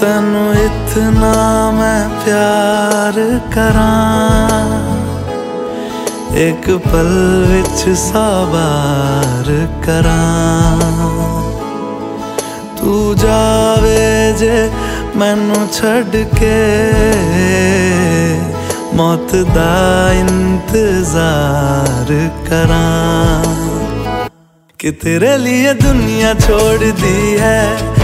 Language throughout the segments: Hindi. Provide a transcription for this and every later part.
तेनू इतना मैं प्यार करा एक पल विच साबार करा तू जावे जे मैनू छड़ के मौत दा इंतज़ार करा कि तेरे लिए दुनिया छोड़ दी है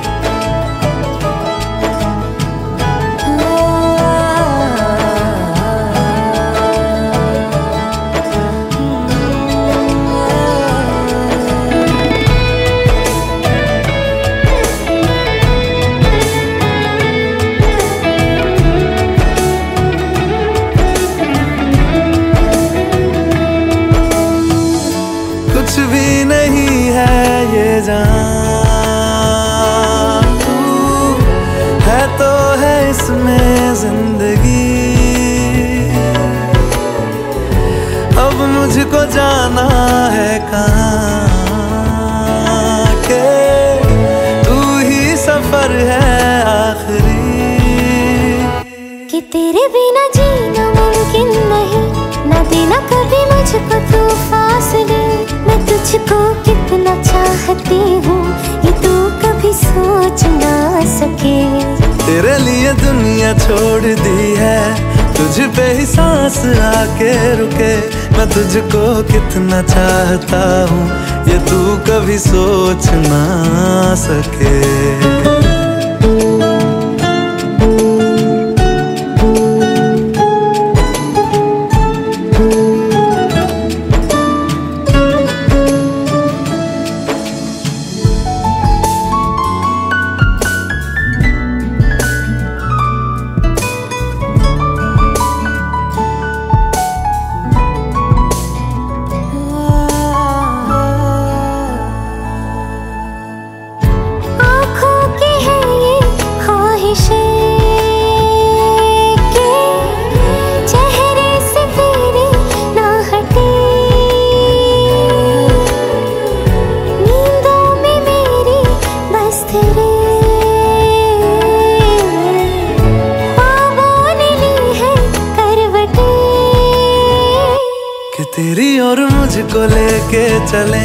अब मुझको जाना है कहाँ? के तू ही सफ़र है आखिरी। कि तेरे बिना जीना मुमकिन नहीं ना देना कभी मुझको तू फासले मैं तुझको कितना चाहती हूँ ये तू कभी सोच ना सके। तेरे लिए दुनिया छोड़ दी है तुझ पे ही सांस आके रुके। मैं तुझको कितना चाहता हूँ, ये तू कभी सोच ना सके। तेरी और मुझको लेके चले।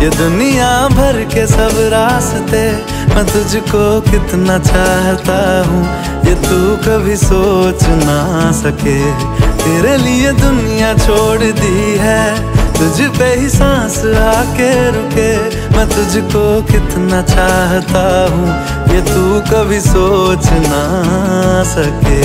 ये दुनिया भर के सब रास्ते, मैं तुझको कितना चाहता हूँ, ये तू कभी सोच ना सके। तेरे लिए दुनिया छोड़ दी है, तुझ पे ही सांस आके रुके। मैं तुझको कितना चाहता हूँ, ये तू कभी सोच ना सके।